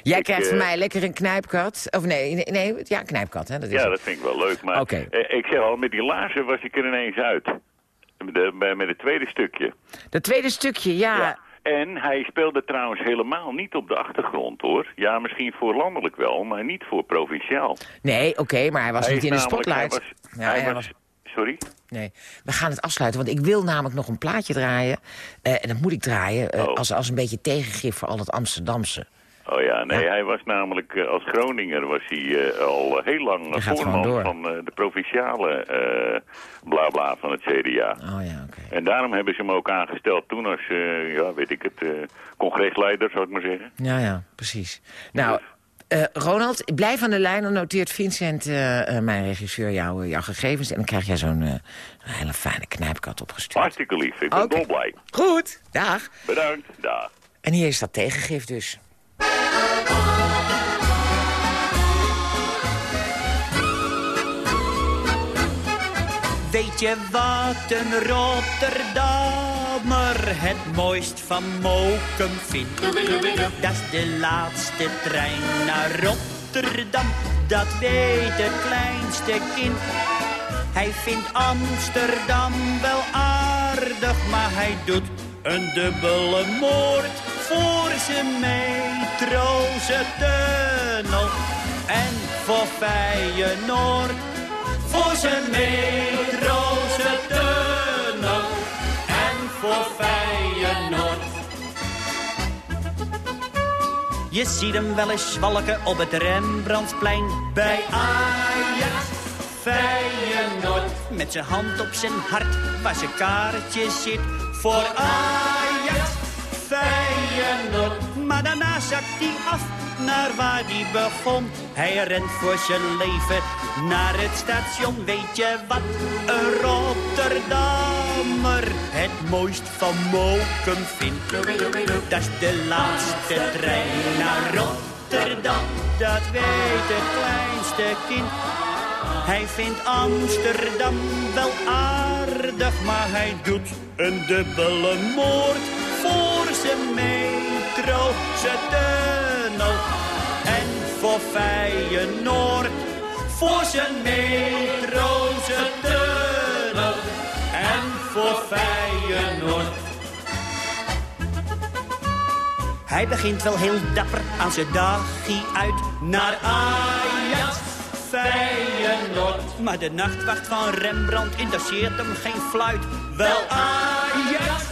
Jij Ik, krijgt eh, van mij lekker een knijpkat. Of nee, nee, ja, knijpkat, hè? Dat is Ja, het. dat vind ik wel leuk, maar eh, ik zeg al, met die laarzen was ik er ineens uit. De, met het tweede stukje. Dat tweede stukje, ja. En hij speelde trouwens helemaal niet op de achtergrond, hoor. Ja, misschien voor landelijk wel, maar niet voor provinciaal. Nee, oké, maar hij was Hij niet in de spotlight. hij was- Ja, hij hij was- was- Sorry? Nee, we gaan het afsluiten, want ik wil namelijk nog een plaatje draaien. eh, en dat moet ik draaien eh, Oh. als, als een beetje tegengif voor al het Amsterdamse. Oh ja, nee, hij was namelijk eh, als Groninger was hij eh, al heel lang voorman door. van eh, de provinciale blabla van het CDA. Oh ja, oké. En daarom hebben ze hem ook aangesteld toen als, ja, weet ik het, congresleider, zou ik maar zeggen. Ja, ja, precies. Nou, Ronald, blijf aan de lijn. Dan noteert Vincent, mijn regisseur, jou, jouw gegevens. En dan krijg jij zo'n hele fijne knijpkat opgestuurd. Hartstikke lief, ik ben Oké. dolblij. Goed, dag. Bedankt, dag. En hier is dat tegengif dus. Weet je wat een Rotterdammer het mooist van Mokum vindt? Dat is de laatste trein naar Rotterdam, dat weet het kleinste kind. Hij vindt Amsterdam wel aardig, maar hij doet een dubbele moord voor zijn metroze tunnel. En voor Feyenoord voor zijn metroze tunnel en voor Feyenoord. Je ziet hem wel eens zwalken op het Rembrandtsplein bij Ajax. Feyenoord met zijn hand op zijn hart waar zijn kaartje zit voor Ajax. Feyenoord, maar daarna zakt hij af naar waar hij begon. Hij rent voor zijn leven naar het station. Weet je wat een Rotterdammer het mooist van Mokum vindt? Dat is de laatste trein naar Rotterdam. Dat weet het kleinste kind. Hij vindt Amsterdam wel aardig, maar hij doet een dubbele moord zijn metro, tunnel en voor Feyenoord. Voor zijn metro, tunnel en voor Feyenoord. Hij begint wel heel dapper aan zijn dagje uit naar Ajax. Feyenoord. Maar de nachtwacht van Rembrandt interesseert hem geen fluit. Wel Ajax,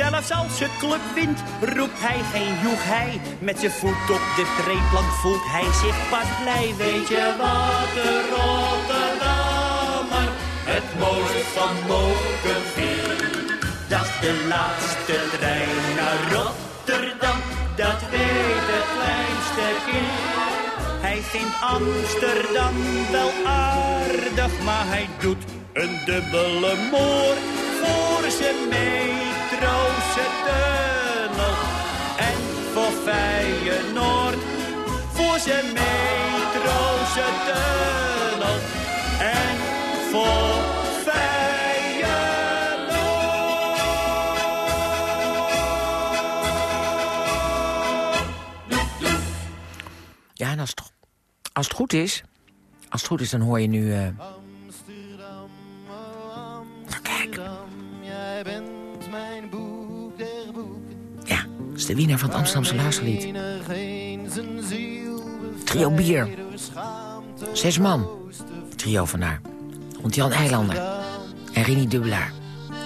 Zelfs als het club wint, roept hij geen joeg hij. Met zijn voet op de treeplank voelt hij zich pas blij. Weet je wat de Rotterdammer het mooist van mogen vindt? Dat de laatste trein naar Rotterdam. Dat weet het kleinste kind. Hij vindt Amsterdam wel aardig, maar hij doet een dubbele moord zijn metroze tunnel. En voor Feyenoord, voor zijn metroze tunnel. En voor Ja, en als het, als het goed is... Als het goed is, dan hoor je nu... eh, de winnaar van het Amsterdamse luisterlied. Trio Bier. Zes man. Trio vandaar. Rond Jan Eilander. En Rini Dubbelaar.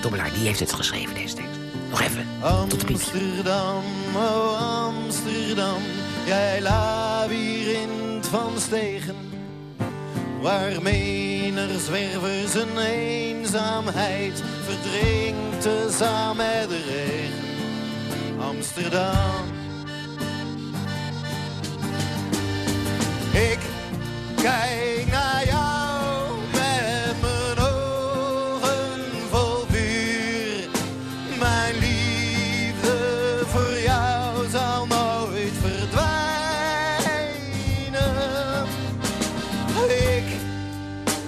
Dubbelaar, die heeft het geschreven, deze tekst. Nog even. Tot de. Amsterdam, oh Amsterdam, jij labyrint van stegen. Waar menig zwerver zijn eenzaamheid verdrinkt tezamen met de regen. Amsterdam. Ik kijk naar jou met mijn ogen vol vuur. Mijn liefde voor jou zal nooit verdwijnen. Ik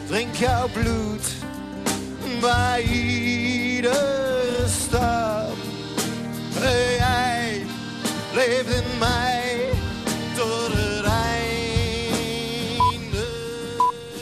drink jouw bloed bij ieder. Stap. Jij leeft in mij